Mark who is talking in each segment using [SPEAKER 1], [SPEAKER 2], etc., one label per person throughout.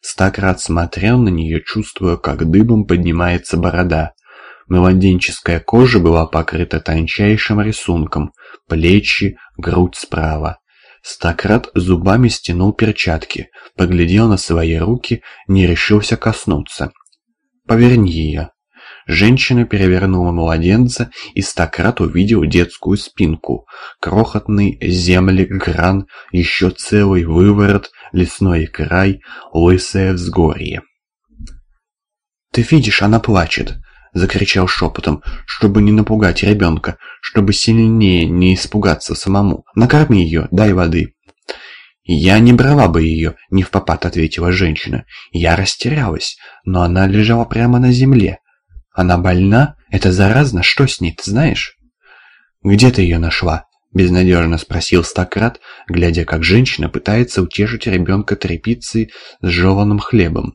[SPEAKER 1] Стократ смотрел на нее, чувствуя, как дыбом поднимается борода. Младенческая кожа была покрыта тончайшим рисунком, плечи, грудь справа. Стократ зубами стянул перчатки, поглядел на свои руки, не решился коснуться. «Поверни ее». Женщина перевернула младенца, и Стократ увидел детскую спинку, крохотный земли гран, еще целый выворот, лесной край, лысое взгорье. «Ты видишь, она плачет!» — закричал шепотом, чтобы не напугать ребенка, чтобы сильнее не испугаться самому. «Накорми ее, дай воды!» «Я не брала бы ее», — не в попад ответила женщина. «Я растерялась, но она лежала прямо на земле. Она больна? Это заразно? Что с ней, ты знаешь?» «Где ты ее нашла?» — безнадежно спросил Стократ, глядя, как женщина пытается утешить ребенка тряпицей с жеванным хлебом.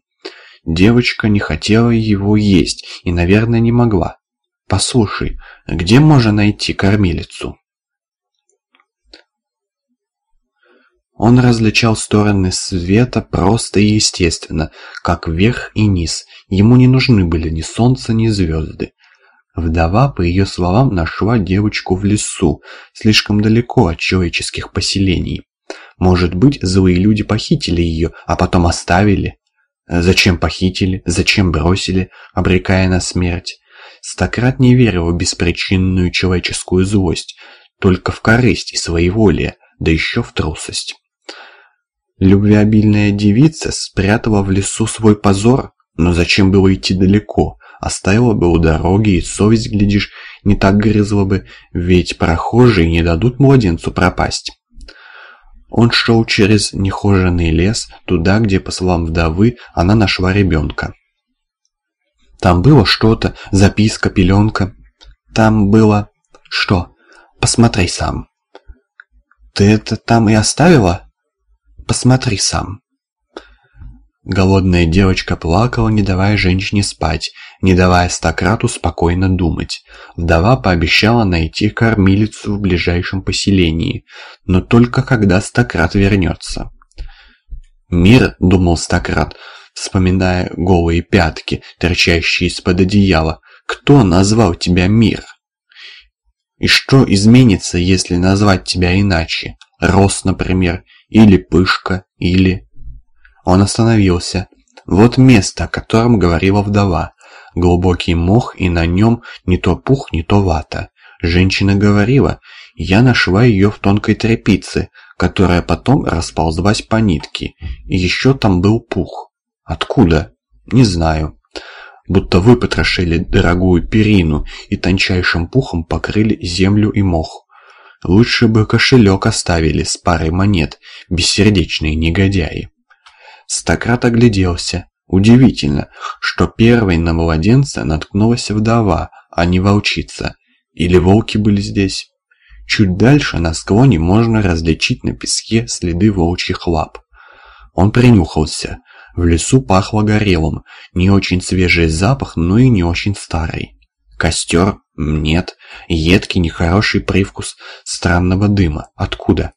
[SPEAKER 1] Девочка не хотела его есть и, наверное, не могла. «Послушай, где можно найти кормилицу?» Он различал стороны света просто и естественно, как вверх и низ. Ему не нужны были ни солнце, ни звезды. Вдова, по ее словам, нашла девочку в лесу, слишком далеко от человеческих поселений. Может быть, злые люди похитили ее, а потом оставили? Зачем похитили? Зачем бросили, обрекая на смерть? Стократ не верил в беспричинную человеческую злость, только в корысть и своеволие, да еще в трусость. Любвеобильная девица спрятала в лесу свой позор, но зачем было идти далеко? Оставила бы у дороги, и совесть, глядишь, не так грызла бы, ведь прохожие не дадут младенцу пропасть. Он шел через нехоженный лес, туда, где, по словам вдовы, она нашла ребенка. Там было что-то, записка, пеленка. Там было... Что? Посмотри сам. Ты это там и оставила? Посмотри сам». Голодная девочка плакала, не давая женщине спать, не давая Стократу спокойно думать. Вдова пообещала найти кормилицу в ближайшем поселении, но только когда Стократ вернется. «Мир», — думал Стократ, вспоминая голые пятки, торчащие из-под одеяла, — «кто назвал тебя мир?» «И что изменится, если назвать тебя иначе? Рост, например, или пышка, или... Он остановился. Вот место, о котором говорила вдова. Глубокий мох, и на нем не то пух, не то вата. Женщина говорила, я нашла ее в тонкой тряпице, которая потом расползлась по нитке. И еще там был пух. Откуда? Не знаю. Будто выпотрошили дорогую перину и тончайшим пухом покрыли землю и мох. Лучше бы кошелек оставили с парой монет, бессердечные негодяи. Стократ огляделся. Удивительно, что первой на младенца наткнулась вдова, а не волчица. Или волки были здесь? Чуть дальше на склоне можно различить на песке следы волчьих лап. Он принюхался. В лесу пахло горелым, не очень свежий запах, но и не очень старый. Костер? Нет. Едкий, нехороший привкус странного дыма. Откуда?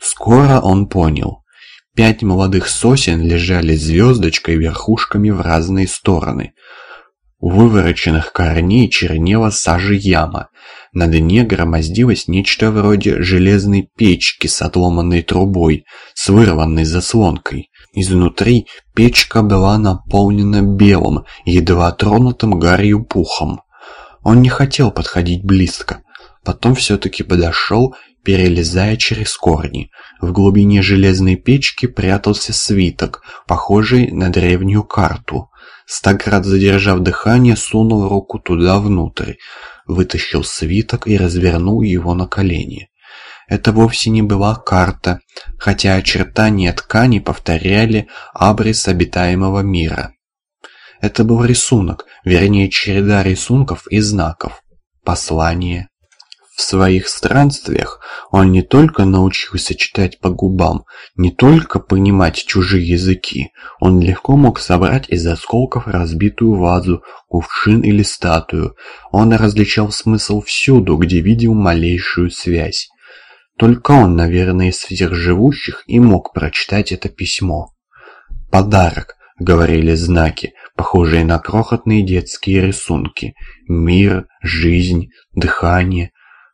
[SPEAKER 1] Скоро он понял. Пять молодых сосен лежали звездочкой верхушками в разные стороны. У вывороченных корней чернела сажа яма. На дне громоздилось нечто вроде железной печки с отломанной трубой, с вырванной заслонкой. Изнутри печка была наполнена белым, едва тронутым гарью пухом. Он не хотел подходить близко. Потом все-таки подошел, перелезая через корни. В глубине железной печки прятался свиток, похожий на древнюю карту. Стаград, задержав дыхание, сунул руку туда внутрь, вытащил свиток и развернул его на колени. Это вовсе не была карта, хотя очертания ткани повторяли абрис обитаемого мира. Это был рисунок, вернее череда рисунков и знаков. Послание. В своих странствиях он не только научился читать по губам, не только понимать чужие языки, он легко мог собрать из осколков разбитую вазу, кувшин или статую. Он различал смысл всюду, где видел малейшую связь. Только он, наверное, из всех живущих и мог прочитать это письмо. Подарок, говорили знаки, похожие на крохотные детские рисунки. Мир, жизнь, дыхание,